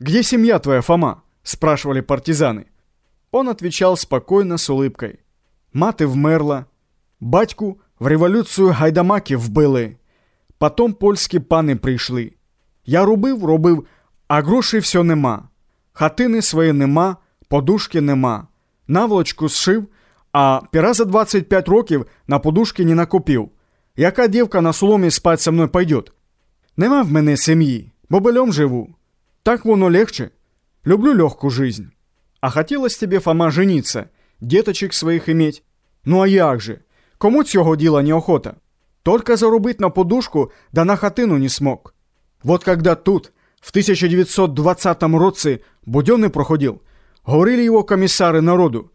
«Где семья твоя, Фома?» – спрашивали партизаны. Он отвечал спокойно, с улыбкой. «Мати вмерла, батьку в революцію гайдамаки вбили, потом польські пани прийшли. Я робив, робив, а грошей все нема. Хатини своєї нема, подушки нема. Наволочку зшив, а пера за 25 років на подушки не накопив. Яка дівка на соломі спать со мною пойдет? Нема в мене сім'ї, бобелем живу. Так воно легче. Люблю легкую жизнь. А хотелось тебе, Фома, жениться, деточек своих иметь. Ну а як же? Кому цього діла неохота? Только заробить на подушку, да на хатину не смог. Вот когда тут, в 1920 році, Буденный проходил, говорили его комиссары народу.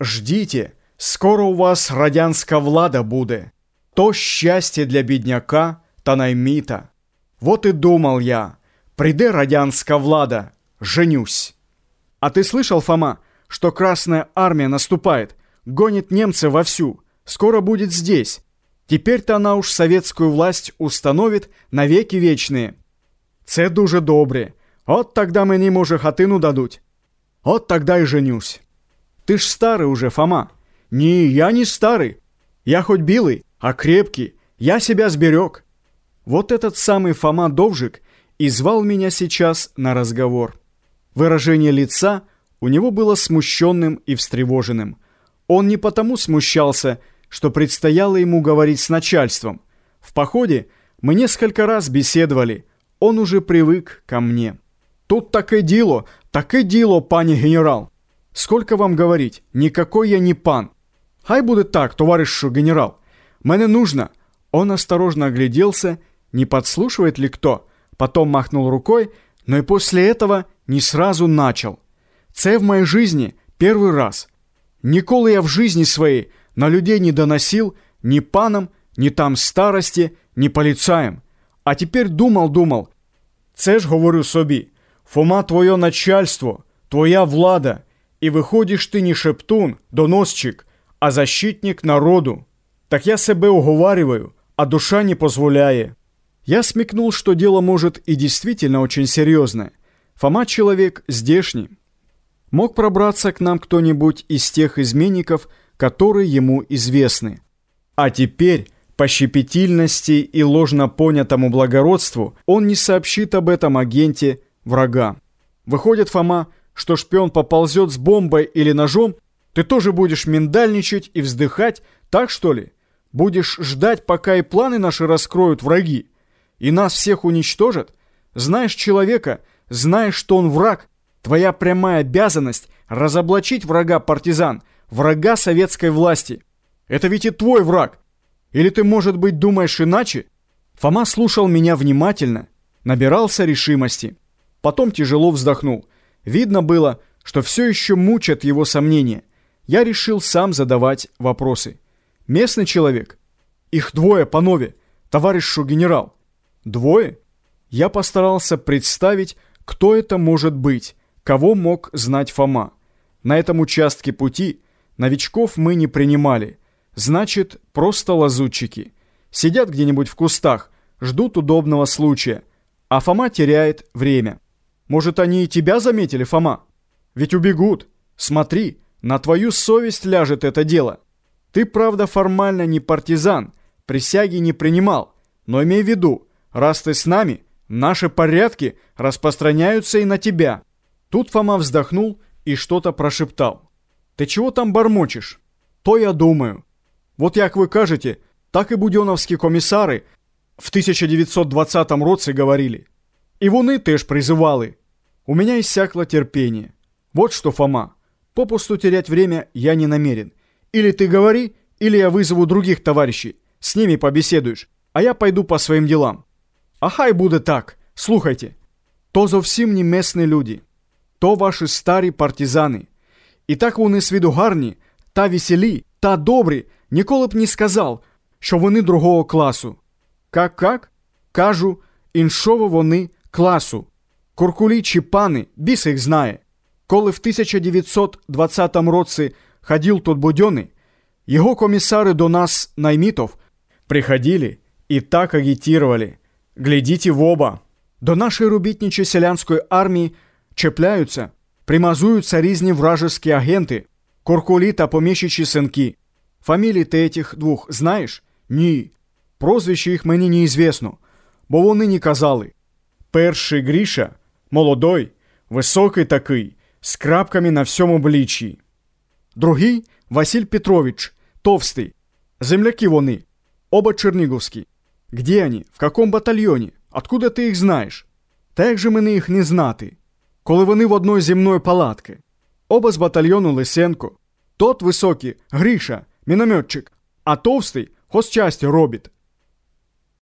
Ждите, скоро у вас радянська влада буде. То счастье для бедняка та наймита. Вот и думал я, приде радянская влада, женюсь. А ты слышал, Фома, что Красная Армия наступает, гонит немцев вовсю, скоро будет здесь. Теперь-то она уж советскую власть установит на веки вечные. Це дуже добре. От тогда мені, може, хатину дадуть. От тогда и женюсь. Ты ж старый уже, Фома. Не, я не старый. Я хоть белый, а крепкий. Я себя сберег. Вот этот самый Фома Довжик и звал меня сейчас на разговор. Выражение лица у него было смущенным и встревоженным. Он не потому смущался, что предстояло ему говорить с начальством. В походе мы несколько раз беседовали, он уже привык ко мне. Тут таке діло, таке діло, пане генерал. Сколько вам говорить, никакой я не пан. Хай будет так, товарищ генерал. Мене нужно. Он осторожно огляделся, не подслушивает ли кто Потом махнул рукой, но и после этого не сразу начал. Це в моей жизни первый раз. Ніколи я в жизни своей на людей не доносил ни паном, ни там старости, ни полицаем. А теперь думал-думал. Це ж говорю собі. Фома твоє начальство, твоя влада, і виходиш ти не шептун, доносчик, а защитник народу. Так я себе уговариваю, а душа не позволяє. Я смекнул, что дело может и действительно очень серьезное. Фома человек здешний. Мог пробраться к нам кто-нибудь из тех изменников, которые ему известны. А теперь, по щепетильности и ложно понятому благородству, он не сообщит об этом агенте врага. Выходит, Фома, что шпион поползет с бомбой или ножом, ты тоже будешь миндальничать и вздыхать, так что ли? Будешь ждать, пока и планы наши раскроют враги, и нас всех уничтожат? Знаешь человека, знаешь, что он враг, твоя прямая обязанность разоблачить врага партизан, врага советской власти. Это ведь и твой враг. Или ты, может быть, думаешь иначе? Фома слушал меня внимательно, набирался решимости. Потом тяжело вздохнул. Видно было, что все еще мучат его сомнения. Я решил сам задавать вопросы. Местный человек? Их двое, панове, товарищу генерал. Двое? Я постарался представить, кто это может быть, кого мог знать Фома. На этом участке пути новичков мы не принимали. Значит, просто лазутчики. Сидят где-нибудь в кустах, ждут удобного случая, а Фома теряет время. Может, они и тебя заметили, Фома? Ведь убегут. Смотри, на твою совесть ляжет это дело. Ты, правда, формально не партизан, присяги не принимал, но имей в виду, раз ты с нами, наши порядки распространяются и на тебя». Тут Фома вздохнул и что-то прошептал. «Ты чего там бормочешь?» «То я думаю. Вот як вы кажете, так и буденовские комиссары в 1920 році говорили. И вони теж призывали. У меня иссякло терпение. Вот что, Фома, попусту терять время я не намерен. Или ты говори, или я вызову других товарищей. С ними побеседуешь, а я пойду по своим делам. А хай буде так, слухайте. То зовсім не местні люди, то ваші старі партизани. І так вони з виду гарні, та веселі, та добрі, ніколи б не сказав, що вони другого класу. Как-как? Кажу, іншого вони класу. Куркулі чи пани, біс їх знає. Коли в 1920 році ходив тут Будьони, его комиссары до нас, наймитов, приходили и так агитировали. Глядите в оба. До нашей рубитничей селянской армии чіпляються, примазуються різні вражеські агенти, куркулі та поміщичі синки. Фамілії ти этих двох знаєш? Ні. Прозвище їх мені неізвісно, бо вони не казали. Перший Гріша, молодой, високий такий, з крапками на всьому обличчі. Другий Василь Петрович, товстий. Земляки вони, оба черниговські. Где они? В каком батальйоні? Откуда ти їх знаєш? Та як же мені їх не знати? Коли вони в одной зі мною палатки. Оба з батальйону Лисенко. Тот високий Гріша, мінометчик, а товстий хозчасті робить.